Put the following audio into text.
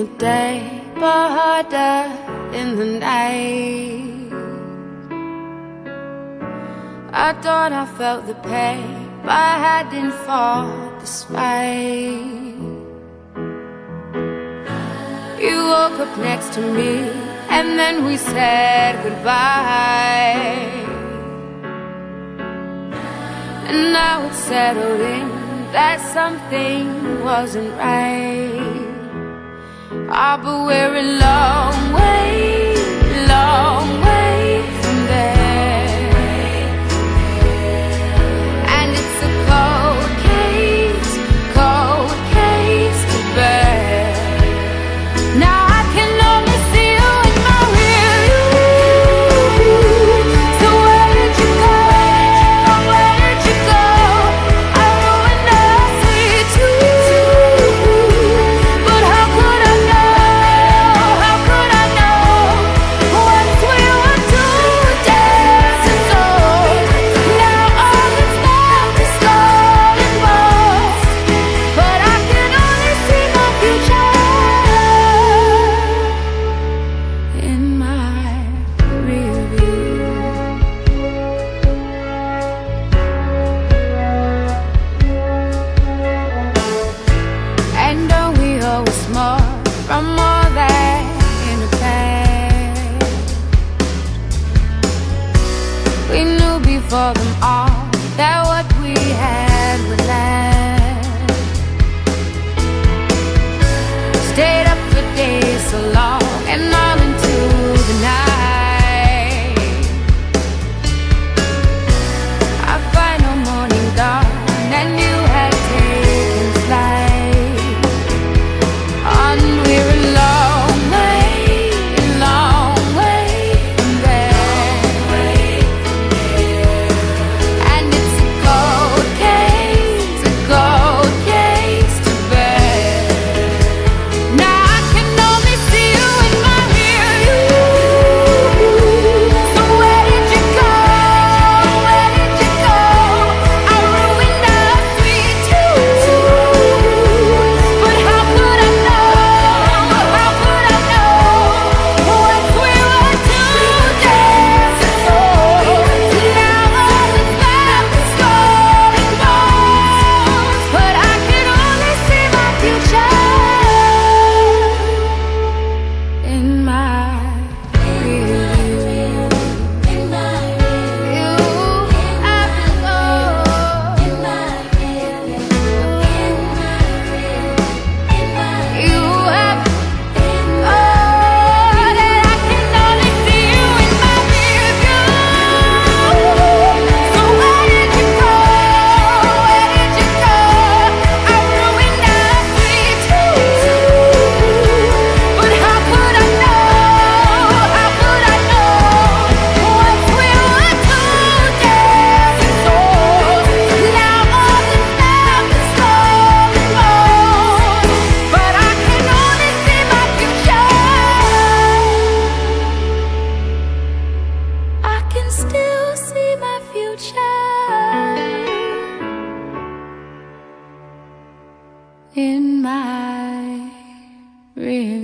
the day, but harder in the night. I thought I felt the pain, but I hadn't fought the spite. You woke up next to me, and then we said goodbye. And now it's settled in that something wasn't right. But we're a long. for them all. That what we had in my room.